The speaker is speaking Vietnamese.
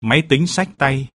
máy tính xách tay,